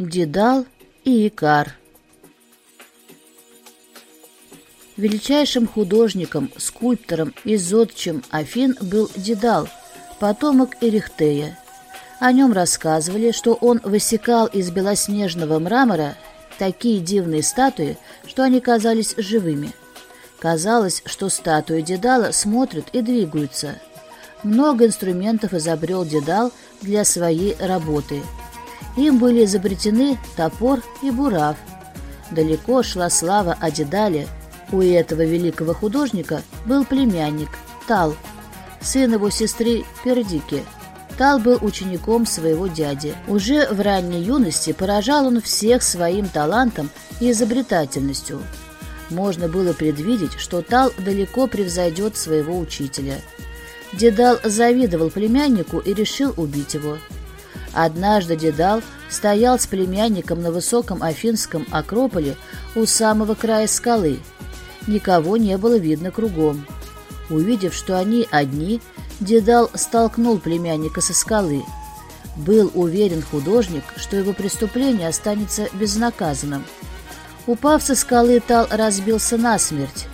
Дедал и Икар Величайшим художником, скульптором и зодчим Афин был Дедал, потомок Эрихтея. О нем рассказывали, что он высекал из белоснежного мрамора такие дивные статуи, что они казались живыми. Казалось, что статуи Дедала смотрят и двигаются. Много инструментов изобрел Дедал для своей работы. Им были изобретены топор и бурав. Далеко шла слава о Дедале. У этого великого художника был племянник Тал, сын его сестры Пердики – Тал был учеником своего дяди. Уже в ранней юности поражал он всех своим талантом и изобретательностью. Можно было предвидеть, что Тал далеко превзойдет своего учителя. Дедал завидовал племяннику и решил убить его. Однажды Дедал стоял с племянником на высоком Афинском Акрополе у самого края скалы. Никого не было видно кругом. Увидев, что они одни, Дедал столкнул племянника со скалы. Был уверен художник, что его преступление останется безнаказанным. Упав со скалы, Тал разбился насмерть.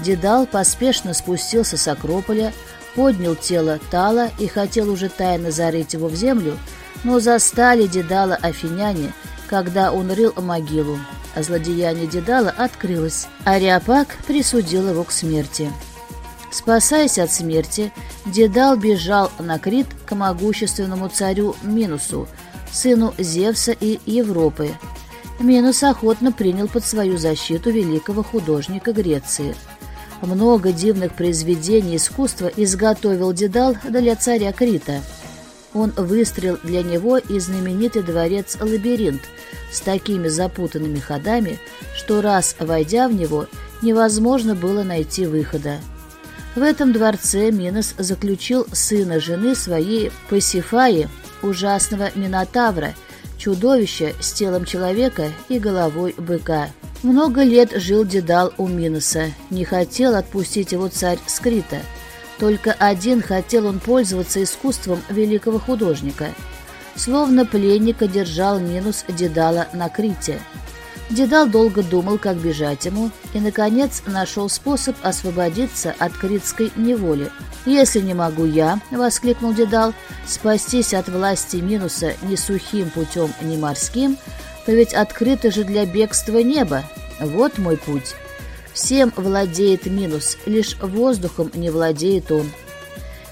Дедал поспешно спустился с Акрополя, поднял тело Тала и хотел уже тайно зарыть его в землю, но застали Дедала афиняне, когда он рыл могилу. А злодеяние Дедала открылось. Ариапак присудил его к смерти. Спасаясь от смерти, Дедал бежал на Крит к могущественному царю Минусу, сыну Зевса и Европы. Минус охотно принял под свою защиту великого художника Греции. Много дивных произведений искусства изготовил Дедал для царя Крита. Он выстроил для него и знаменитый дворец Лабиринт с такими запутанными ходами, что раз войдя в него, невозможно было найти выхода. В этом дворце Минос заключил сына жены своей Пасифаи, ужасного Минотавра, чудовища с телом человека и головой быка. Много лет жил Дедал у Миноса, не хотел отпустить его царь Скрита. Только один хотел он пользоваться искусством великого художника. Словно пленника держал Минус Дедала на Крите – Дедал долго думал, как бежать ему, и, наконец, нашел способ освободиться от критской неволи. «Если не могу я», — воскликнул Дедал, — «спастись от власти минуса ни сухим путем, ни морским, то ведь открыто же для бегства небо. Вот мой путь. Всем владеет минус, лишь воздухом не владеет он».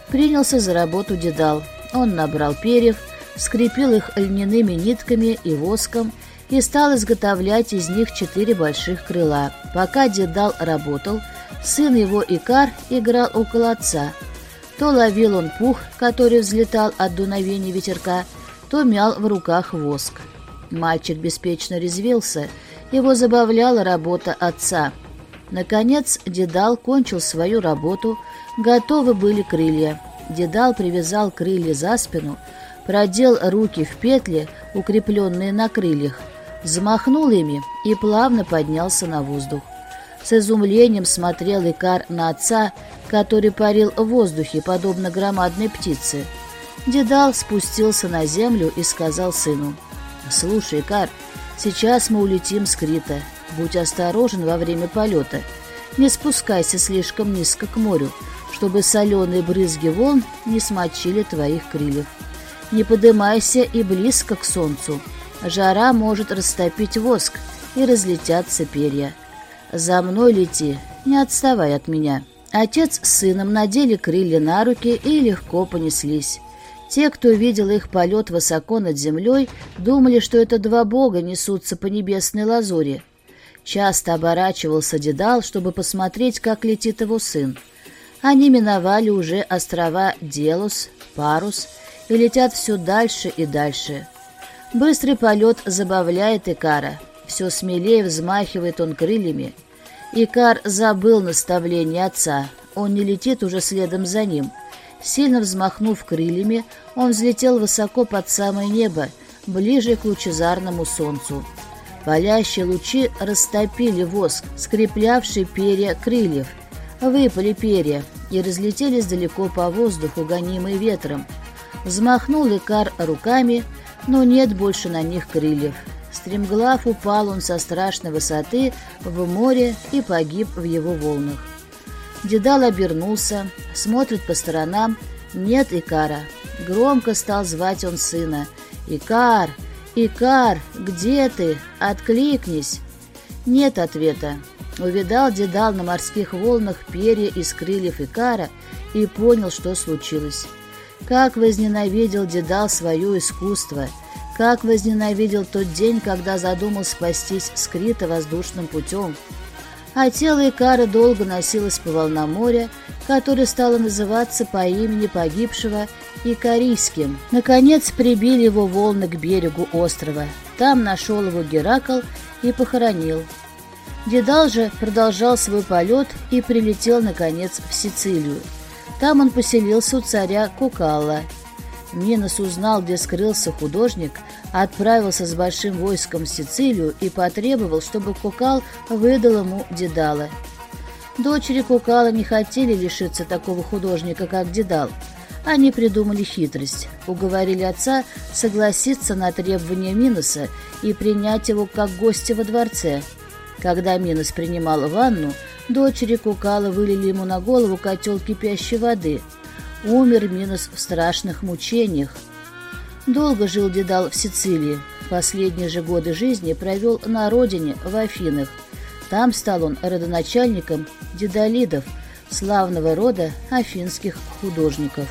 Принялся за работу Дедал. Он набрал перьев, скрепил их льняными нитками и воском, и стал изготовлять из них четыре больших крыла. Пока Дедал работал, сын его Икар играл около отца. То ловил он пух, который взлетал от дуновения ветерка, то мял в руках воск. Мальчик беспечно резвился, его забавляла работа отца. Наконец Дедал кончил свою работу, готовы были крылья. Дедал привязал крылья за спину, продел руки в петли, укрепленные на крыльях, взмахнул ими и плавно поднялся на воздух. С изумлением смотрел Икар на отца, который парил в воздухе, подобно громадной птице. Дедал спустился на землю и сказал сыну, «Слушай, Икар, сейчас мы улетим с Крита. Будь осторожен во время полета. Не спускайся слишком низко к морю, чтобы соленые брызги волн не смочили твоих крыльев. Не подымайся и близко к солнцу, Жара может растопить воск, и разлетятся перья. За мной лети, не отставай от меня. Отец с сыном надели крылья на руки и легко понеслись. Те, кто видел их полет высоко над землей, думали, что это два бога несутся по небесной лазури. Часто оборачивался Дедал, чтобы посмотреть, как летит его сын. Они миновали уже острова Делус, Парус и летят все дальше и дальше. Быстрый полет забавляет Икара. Все смелее взмахивает он крыльями. Икар забыл наставление отца. Он не летит уже следом за ним. Сильно взмахнув крыльями, он взлетел высоко под самое небо, ближе к лучезарному солнцу. Палящие лучи растопили воск, скреплявший перья крыльев. Выпали перья и разлетелись далеко по воздуху, гонимые ветром. Взмахнул Икар руками — но нет больше на них крыльев. Стремглав упал он со страшной высоты в море и погиб в его волнах. Дедал обернулся, смотрит по сторонам, нет Икара. Громко стал звать он сына. «Икар! Икар! Где ты? Откликнись!» Нет ответа. Увидал Дедал на морских волнах перья из крыльев Икара и понял, что случилось. Как возненавидел Дедал свое искусство, как возненавидел тот день, когда задумал спастись скрыто воздушным путем. А тело Икара долго носилось по волнам моря, которое стало называться по имени погибшего Икарийским. Наконец прибили его волны к берегу острова. Там нашел его Геракл и похоронил. Дедал же продолжал свой полет и прилетел, наконец, в Сицилию. Там он поселился у царя Кукалла. Минос узнал, где скрылся художник, отправился с большим войском в Сицилию и потребовал, чтобы Кукал выдал ему Дедала. Дочери Кукала не хотели лишиться такого художника, как Дедал. Они придумали хитрость, уговорили отца согласиться на требования Миноса и принять его как гостя во дворце. Когда Минос принимал ванну, дочери Кукала вылили ему на голову котел кипящей воды. Умер Минос в страшных мучениях. Долго жил Дедал в Сицилии. Последние же годы жизни провел на родине, в Афинах. Там стал он родоначальником дедалидов, славного рода афинских художников.